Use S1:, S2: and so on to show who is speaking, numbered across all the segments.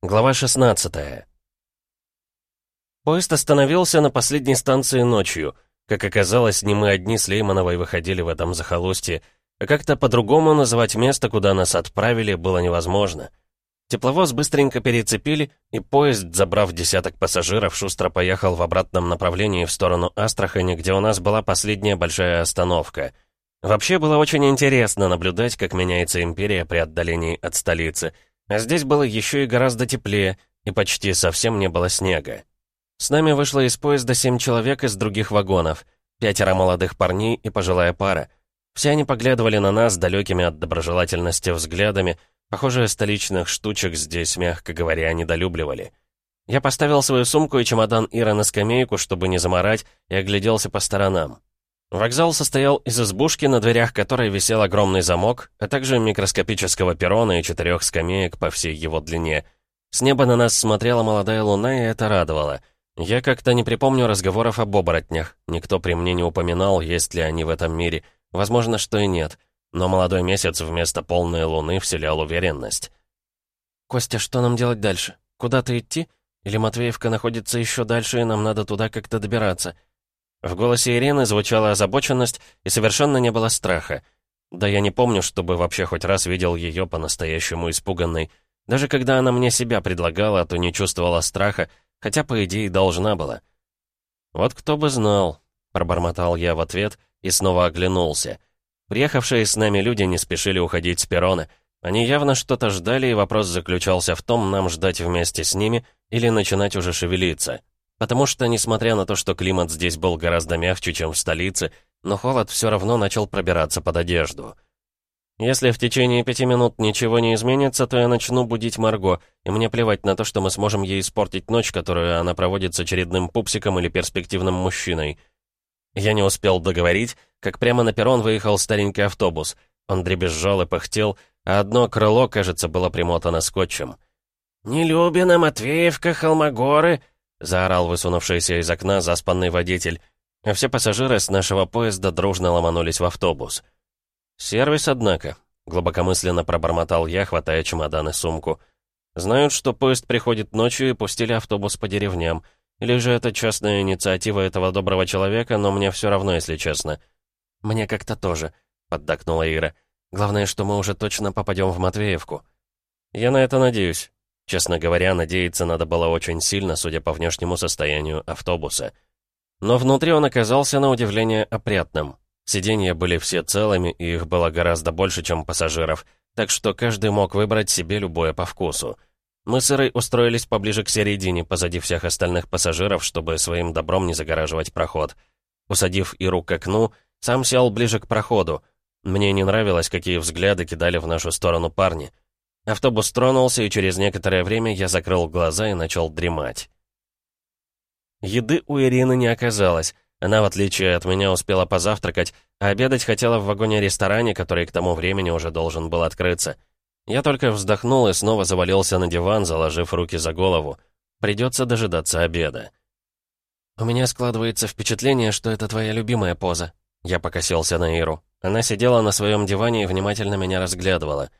S1: Глава 16 Поезд остановился на последней станции ночью. Как оказалось, не мы одни с Леймановой выходили в этом захолустье, а как-то по-другому называть место, куда нас отправили, было невозможно. Тепловоз быстренько перецепили, и поезд, забрав десяток пассажиров, шустро поехал в обратном направлении в сторону Астрахани, где у нас была последняя большая остановка. Вообще было очень интересно наблюдать, как меняется империя при отдалении от столицы — а здесь было еще и гораздо теплее, и почти совсем не было снега. С нами вышло из поезда семь человек из других вагонов, пятеро молодых парней и пожилая пара. Все они поглядывали на нас далекими от доброжелательности взглядами, похоже, столичных штучек здесь, мягко говоря, недолюбливали. Я поставил свою сумку и чемодан Ира на скамейку, чтобы не заморать, и огляделся по сторонам. Вокзал состоял из избушки, на дверях которой висел огромный замок, а также микроскопического перрона и четырех скамеек по всей его длине. С неба на нас смотрела молодая луна, и это радовало. Я как-то не припомню разговоров об оборотнях. Никто при мне не упоминал, есть ли они в этом мире. Возможно, что и нет. Но молодой месяц вместо полной луны вселял уверенность. «Костя, что нам делать дальше? Куда-то идти? Или Матвеевка находится еще дальше, и нам надо туда как-то добираться?» В голосе Ирины звучала озабоченность и совершенно не было страха. Да я не помню, чтобы вообще хоть раз видел ее по-настоящему испуганной. Даже когда она мне себя предлагала, то не чувствовала страха, хотя, по идее, должна была. «Вот кто бы знал», — пробормотал я в ответ и снова оглянулся. Приехавшие с нами люди не спешили уходить с перрона. Они явно что-то ждали, и вопрос заключался в том, нам ждать вместе с ними или начинать уже шевелиться. Потому что, несмотря на то, что климат здесь был гораздо мягче, чем в столице, но холод все равно начал пробираться под одежду. Если в течение пяти минут ничего не изменится, то я начну будить Марго, и мне плевать на то, что мы сможем ей испортить ночь, которую она проводит с очередным пупсиком или перспективным мужчиной. Я не успел договорить, как прямо на перрон выехал старенький автобус. Он дребезжал и пыхтел, а одно крыло, кажется, было примотано скотчем. «Не Любина, Матвеевка, Холмогоры!» — заорал высунувшийся из окна заспанный водитель, а все пассажиры с нашего поезда дружно ломанулись в автобус. «Сервис, однако», — глубокомысленно пробормотал я, хватая чемодан и сумку. «Знают, что поезд приходит ночью и пустили автобус по деревням. Или же это частная инициатива этого доброго человека, но мне все равно, если честно». «Мне как-то тоже», — поддакнула Ира. «Главное, что мы уже точно попадем в Матвеевку». «Я на это надеюсь», Честно говоря, надеяться надо было очень сильно, судя по внешнему состоянию автобуса. Но внутри он оказался на удивление опрятным. Сиденья были все целыми, и их было гораздо больше, чем пассажиров, так что каждый мог выбрать себе любое по вкусу. Мы с Ирой устроились поближе к середине, позади всех остальных пассажиров, чтобы своим добром не загораживать проход. Усадив Иру к окну, сам сел ближе к проходу. Мне не нравилось, какие взгляды кидали в нашу сторону парни — Автобус тронулся, и через некоторое время я закрыл глаза и начал дремать. Еды у Ирины не оказалось. Она, в отличие от меня, успела позавтракать, а обедать хотела в вагоне-ресторане, который к тому времени уже должен был открыться. Я только вздохнул и снова завалился на диван, заложив руки за голову. Придется дожидаться обеда. «У меня складывается впечатление, что это твоя любимая поза». Я покосился на Иру. Она сидела на своем диване и внимательно меня разглядывала.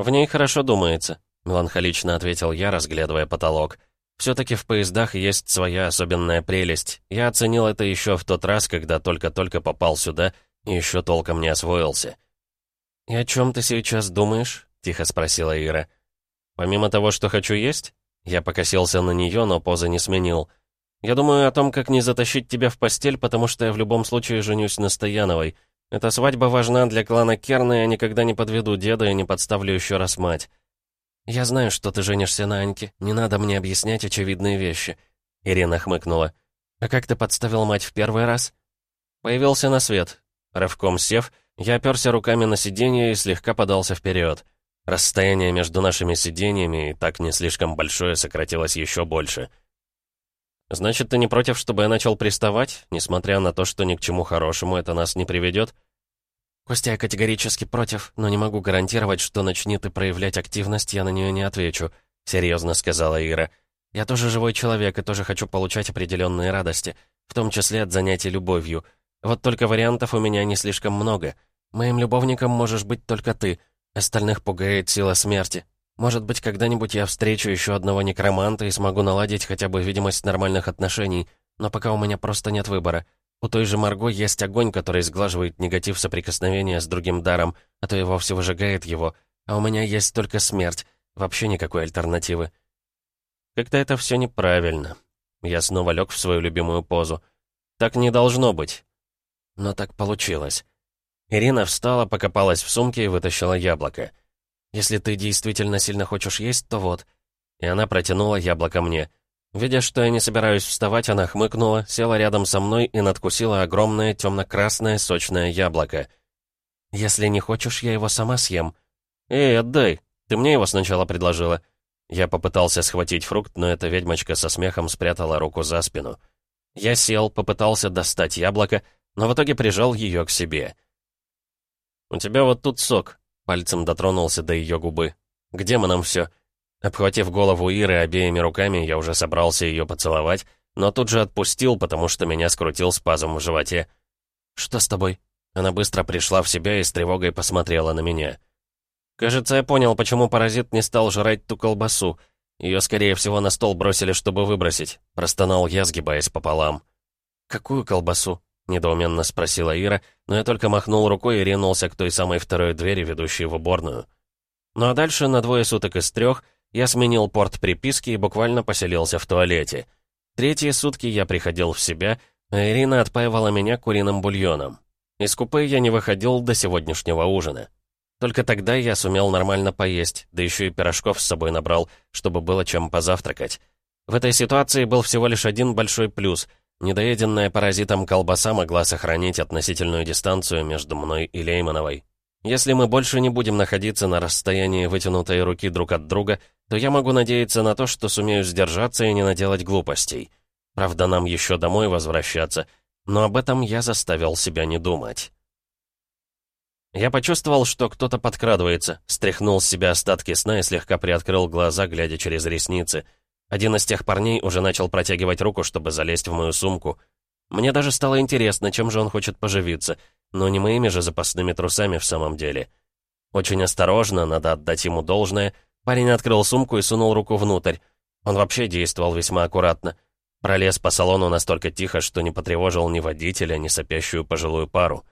S1: «В ней хорошо думается», — меланхолично ответил я, разглядывая потолок. «Все-таки в поездах есть своя особенная прелесть. Я оценил это еще в тот раз, когда только-только попал сюда и еще толком не освоился». «И о чем ты сейчас думаешь?» — тихо спросила Ира. «Помимо того, что хочу есть?» Я покосился на нее, но позы не сменил. «Я думаю о том, как не затащить тебя в постель, потому что я в любом случае женюсь на Стояновой». Эта свадьба важна для клана Керна, я никогда не подведу деда и не подставлю еще раз мать. Я знаю, что ты женишься на Аньке. Не надо мне объяснять очевидные вещи. Ирина хмыкнула. А как ты подставил мать в первый раз? Появился на свет. Рывком сев, я оперся руками на сиденье и слегка подался вперед. Расстояние между нашими сиденьями, и так не слишком большое, сократилось еще больше. «Значит, ты не против, чтобы я начал приставать, несмотря на то, что ни к чему хорошему это нас не приведет?» «Костя, я категорически против, но не могу гарантировать, что начнет и проявлять активность, я на нее не отвечу», — серьезно сказала Ира. «Я тоже живой человек и тоже хочу получать определенные радости, в том числе от занятий любовью. Вот только вариантов у меня не слишком много. Моим любовником можешь быть только ты, остальных пугает сила смерти. Может быть, когда-нибудь я встречу еще одного некроманта и смогу наладить хотя бы видимость нормальных отношений, но пока у меня просто нет выбора. У той же Марго есть огонь, который сглаживает негатив соприкосновения с другим даром, а то и вовсе выжигает его, а у меня есть только смерть, вообще никакой альтернативы. Как-то это все неправильно. Я снова лег в свою любимую позу. Так не должно быть. Но так получилось. Ирина встала, покопалась в сумке и вытащила яблоко. «Если ты действительно сильно хочешь есть, то вот». И она протянула яблоко мне. Видя, что я не собираюсь вставать, она хмыкнула, села рядом со мной и надкусила огромное темно-красное сочное яблоко. «Если не хочешь, я его сама съем». «Эй, отдай! Ты мне его сначала предложила». Я попытался схватить фрукт, но эта ведьмочка со смехом спрятала руку за спину. Я сел, попытался достать яблоко, но в итоге прижал ее к себе. «У тебя вот тут сок», — пальцем дотронулся до ее губы. «Где мы нам все?» Обхватив голову Иры обеими руками, я уже собрался ее поцеловать, но тут же отпустил, потому что меня скрутил спазм в животе. «Что с тобой?» Она быстро пришла в себя и с тревогой посмотрела на меня. «Кажется, я понял, почему паразит не стал жрать ту колбасу. Ее, скорее всего, на стол бросили, чтобы выбросить», — простонал я, сгибаясь пополам. «Какую колбасу?» — недоуменно спросила Ира, но я только махнул рукой и ринулся к той самой второй двери, ведущей в уборную. Ну а дальше, на двое суток из трех, я сменил порт приписки и буквально поселился в туалете. Третьи сутки я приходил в себя, а Ирина отпаивала меня куриным бульоном. Из купе я не выходил до сегодняшнего ужина. Только тогда я сумел нормально поесть, да еще и пирожков с собой набрал, чтобы было чем позавтракать. В этой ситуации был всего лишь один большой плюс. Недоеденная паразитом колбаса могла сохранить относительную дистанцию между мной и Леймановой. Если мы больше не будем находиться на расстоянии вытянутой руки друг от друга, то я могу надеяться на то, что сумею сдержаться и не наделать глупостей. Правда, нам еще домой возвращаться, но об этом я заставил себя не думать. Я почувствовал, что кто-то подкрадывается, стряхнул с себя остатки сна и слегка приоткрыл глаза, глядя через ресницы. Один из тех парней уже начал протягивать руку, чтобы залезть в мою сумку. Мне даже стало интересно, чем же он хочет поживиться, но не моими же запасными трусами в самом деле. Очень осторожно, надо отдать ему должное — Парень открыл сумку и сунул руку внутрь. Он вообще действовал весьма аккуратно. Пролез по салону настолько тихо, что не потревожил ни водителя, ни сопящую пожилую пару.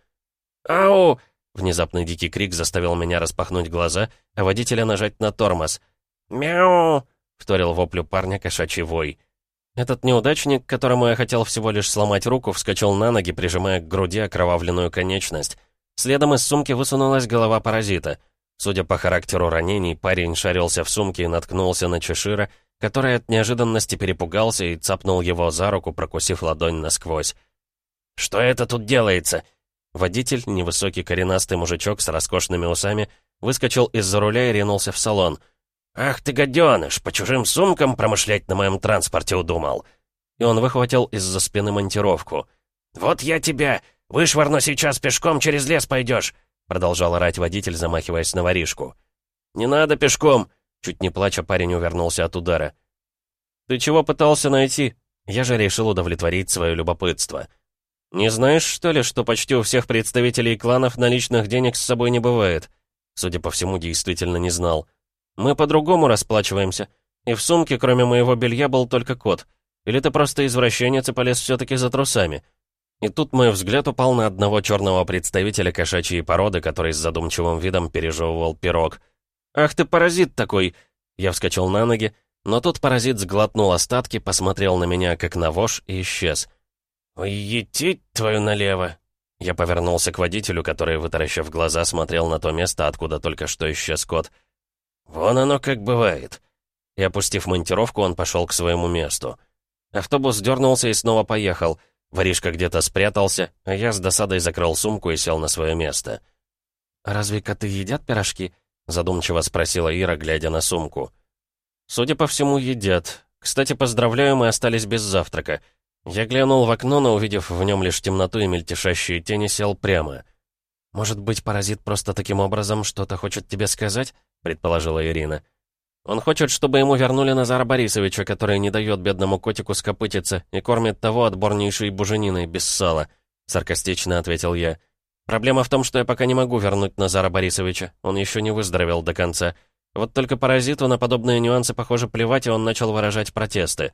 S1: «Ау!» Внезапный дикий крик заставил меня распахнуть глаза, а водителя нажать на тормоз. «Мяу!» — вторил воплю парня кошачий вой. Этот неудачник, которому я хотел всего лишь сломать руку, вскочил на ноги, прижимая к груди окровавленную конечность. Следом из сумки высунулась голова паразита. Судя по характеру ранений, парень шарился в сумке и наткнулся на Чешира, который от неожиданности перепугался и цапнул его за руку, прокусив ладонь насквозь. «Что это тут делается?» Водитель, невысокий коренастый мужичок с роскошными усами, выскочил из-за руля и ринулся в салон. «Ах ты, гаденыш, по чужим сумкам промышлять на моем транспорте удумал!» И он выхватил из-за спины монтировку. «Вот я тебя! Вышвырну сейчас пешком через лес пойдешь! Продолжал орать водитель, замахиваясь на воришку. «Не надо пешком!» Чуть не плача, парень увернулся от удара. «Ты чего пытался найти?» Я же решил удовлетворить свое любопытство. «Не знаешь, что ли, что почти у всех представителей кланов наличных денег с собой не бывает?» Судя по всему, действительно не знал. «Мы по-другому расплачиваемся. И в сумке, кроме моего белья, был только кот. Или ты просто извращенец и полез все-таки за трусами?» И тут мой взгляд упал на одного черного представителя кошачьей породы, который с задумчивым видом пережевывал пирог. «Ах ты паразит такой!» Я вскочил на ноги, но тут паразит сглотнул остатки, посмотрел на меня, как на вож, и исчез. «Ой, твою налево!» Я повернулся к водителю, который, вытаращив глаза, смотрел на то место, откуда только что исчез кот. «Вон оно как бывает!» И опустив монтировку, он пошел к своему месту. Автобус дернулся и снова поехал — Воришка где-то спрятался, а я с досадой закрыл сумку и сел на свое место. «Разве коты едят пирожки?» — задумчиво спросила Ира, глядя на сумку. «Судя по всему, едят. Кстати, поздравляю, мы остались без завтрака. Я глянул в окно, но, увидев в нем лишь темноту и мельтешащие тени, сел прямо. «Может быть, паразит просто таким образом что-то хочет тебе сказать?» — предположила Ирина. Он хочет, чтобы ему вернули Назара Борисовича, который не дает бедному котику скопытиться и кормит того отборнейшей бужениной без сала», — саркастично ответил я. «Проблема в том, что я пока не могу вернуть Назара Борисовича. Он еще не выздоровел до конца. Вот только паразиту на подобные нюансы, похоже, плевать, и он начал выражать протесты.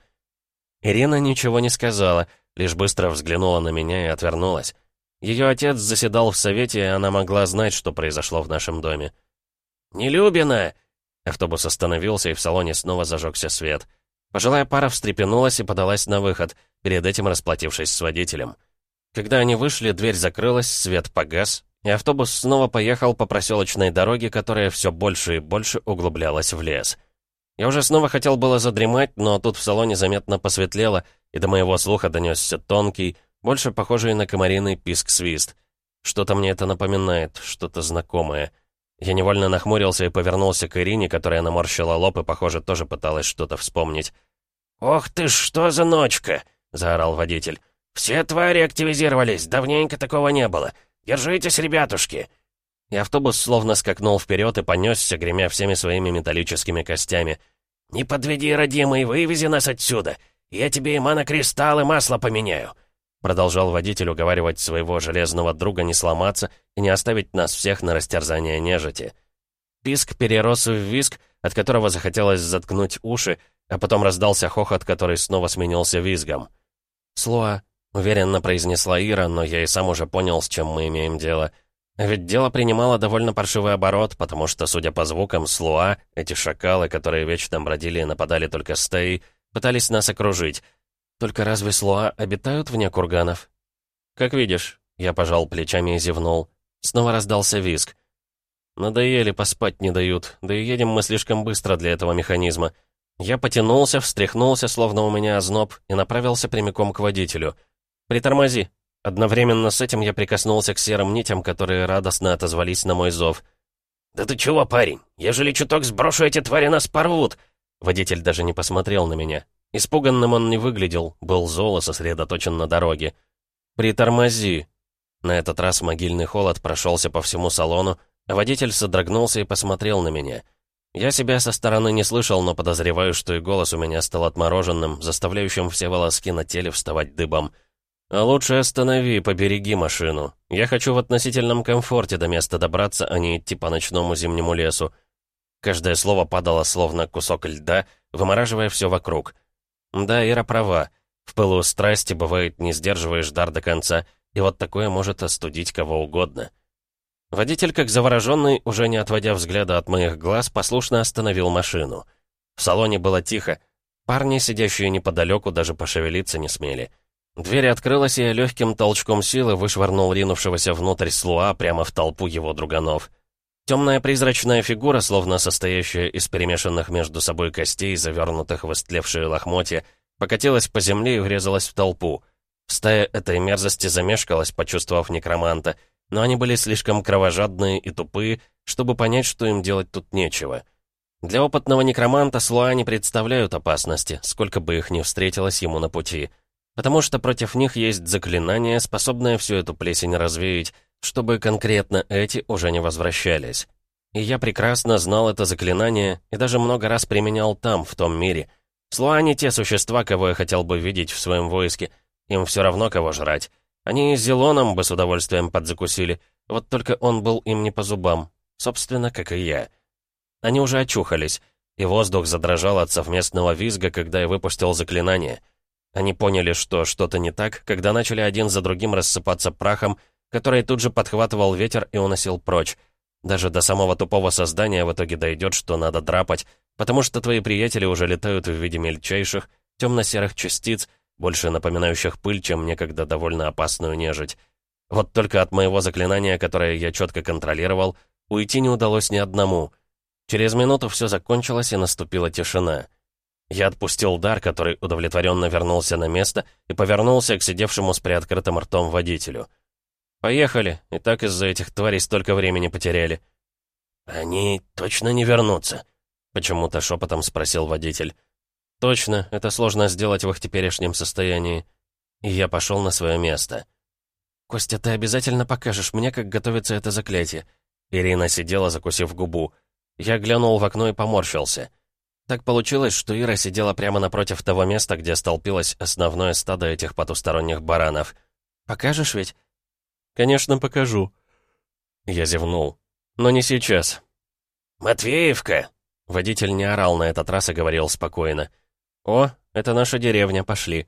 S1: Ирина ничего не сказала, лишь быстро взглянула на меня и отвернулась. Ее отец заседал в совете, и она могла знать, что произошло в нашем доме. «Нелюбина!» Автобус остановился, и в салоне снова зажегся свет. Пожилая пара встрепенулась и подалась на выход, перед этим расплатившись с водителем. Когда они вышли, дверь закрылась, свет погас, и автобус снова поехал по проселочной дороге, которая все больше и больше углублялась в лес. Я уже снова хотел было задремать, но тут в салоне заметно посветлело, и до моего слуха донесся тонкий, больше похожий на комариный писк-свист. Что-то мне это напоминает, что-то знакомое. Я невольно нахмурился и повернулся к Ирине, которая наморщила лоб и, похоже, тоже пыталась что-то вспомнить. «Ох ты что за ночка!» — заорал водитель. «Все твари активизировались, давненько такого не было. Держитесь, ребятушки!» И автобус словно скакнул вперед и понесся, гремя всеми своими металлическими костями. «Не подведи, родимый, вывези нас отсюда! Я тебе и манокристалл масло поменяю!» Продолжал водитель уговаривать своего железного друга не сломаться и не оставить нас всех на растерзание нежити. Писк перерос в виск, от которого захотелось заткнуть уши, а потом раздался хохот, который снова сменился визгом. «Слоа», — уверенно произнесла Ира, но я и сам уже понял, с чем мы имеем дело. Ведь дело принимало довольно паршивый оборот, потому что, судя по звукам, Слуа, эти шакалы, которые вечно бродили и нападали только стеи, пытались нас окружить. Только разве Слуа обитают вне курганов? Как видишь, я пожал плечами и зевнул. Снова раздался визг. Надоели, поспать не дают, да и едем мы слишком быстро для этого механизма. Я потянулся, встряхнулся, словно у меня озноб, и направился прямиком к водителю. «Притормози!» Одновременно с этим я прикоснулся к серым нитям, которые радостно отозвались на мой зов. «Да ты чего, парень? Ежели чуток сброшу, эти твари нас порвут!» Водитель даже не посмотрел на меня. Испуганным он не выглядел, был зол и сосредоточен на дороге. «Притормози!» На этот раз могильный холод прошелся по всему салону, а водитель содрогнулся и посмотрел на меня — я себя со стороны не слышал, но подозреваю, что и голос у меня стал отмороженным, заставляющим все волоски на теле вставать дыбом. А лучше останови, побереги машину. Я хочу в относительном комфорте до места добраться, а не идти по ночному зимнему лесу. Каждое слово падало словно кусок льда, вымораживая все вокруг. Да, Ира права. В пылу страсти бывает не сдерживаешь дар до конца, и вот такое может остудить кого угодно. Водитель, как завороженный, уже не отводя взгляда от моих глаз, послушно остановил машину. В салоне было тихо. Парни, сидящие неподалеку, даже пошевелиться не смели. Дверь открылась, и я легким толчком силы вышвырнул ринувшегося внутрь слуа прямо в толпу его друганов. Темная призрачная фигура, словно состоящая из перемешанных между собой костей, завернутых в истлевшие лохмотья, покатилась по земле и врезалась в толпу. Стая этой мерзости замешкалась, почувствовав некроманта — но они были слишком кровожадные и тупые, чтобы понять, что им делать тут нечего. Для опытного некроманта слоа не представляют опасности, сколько бы их ни встретилось ему на пути. Потому что против них есть заклинание, способное всю эту плесень развеять, чтобы конкретно эти уже не возвращались. И я прекрасно знал это заклинание и даже много раз применял там, в том мире. Слоа не те существа, кого я хотел бы видеть в своем войске, им все равно кого жрать. Они Зелоном бы с удовольствием подзакусили, вот только он был им не по зубам, собственно, как и я. Они уже очухались, и воздух задрожал от совместного визга, когда я выпустил заклинание. Они поняли, что что-то не так, когда начали один за другим рассыпаться прахом, который тут же подхватывал ветер и уносил прочь. Даже до самого тупого создания в итоге дойдет, что надо драпать, потому что твои приятели уже летают в виде мельчайших, темно-серых частиц, больше напоминающих пыль, чем некогда довольно опасную нежить. Вот только от моего заклинания, которое я четко контролировал, уйти не удалось ни одному. Через минуту все закончилось, и наступила тишина. Я отпустил дар, который удовлетворенно вернулся на место и повернулся к сидевшему с приоткрытым ртом водителю. «Поехали, и так из-за этих тварей столько времени потеряли». «Они точно не вернутся?» — почему-то шепотом спросил водитель. Точно, это сложно сделать в их теперешнем состоянии. И я пошел на свое место. «Костя, ты обязательно покажешь мне, как готовится это заклятие». Ирина сидела, закусив губу. Я глянул в окно и поморщился. Так получилось, что Ира сидела прямо напротив того места, где столпилось основное стадо этих потусторонних баранов. «Покажешь ведь?» «Конечно, покажу». Я зевнул. «Но не сейчас». «Матвеевка!» Водитель не орал на этот раз и говорил спокойно. «О, это наша деревня, пошли».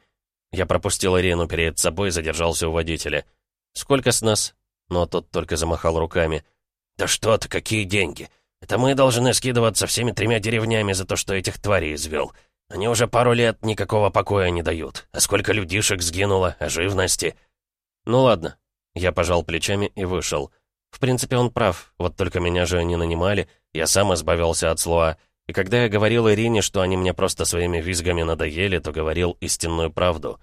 S1: Я пропустил Ирину перед собой и задержался у водителя. «Сколько с нас?» Но тот только замахал руками. «Да что ты, какие деньги? Это мы должны скидываться всеми тремя деревнями за то, что этих тварей извел. Они уже пару лет никакого покоя не дают. А сколько людишек сгинуло, а живности...» «Ну ладно». Я пожал плечами и вышел. В принципе, он прав, вот только меня же не нанимали, я сам избавился от слова. И когда я говорил Ирине, что они мне просто своими визгами надоели, то говорил истинную правду.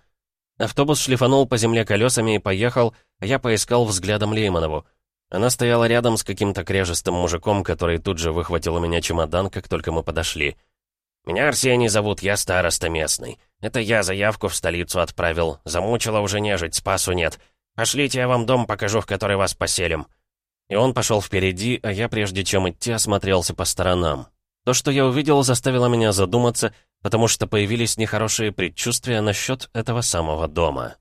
S1: Автобус шлифанул по земле колесами и поехал, а я поискал взглядом Лейманову. Она стояла рядом с каким-то крежестым мужиком, который тут же выхватил у меня чемодан, как только мы подошли. «Меня Арсений зовут, я староста местный. Это я заявку в столицу отправил. Замучила уже нежить, спасу нет. Пошлите, я вам дом покажу, в который вас поселим». И он пошел впереди, а я, прежде чем идти, осмотрелся по сторонам. То, что я увидел, заставило меня задуматься, потому что появились нехорошие предчувствия насчет этого самого дома.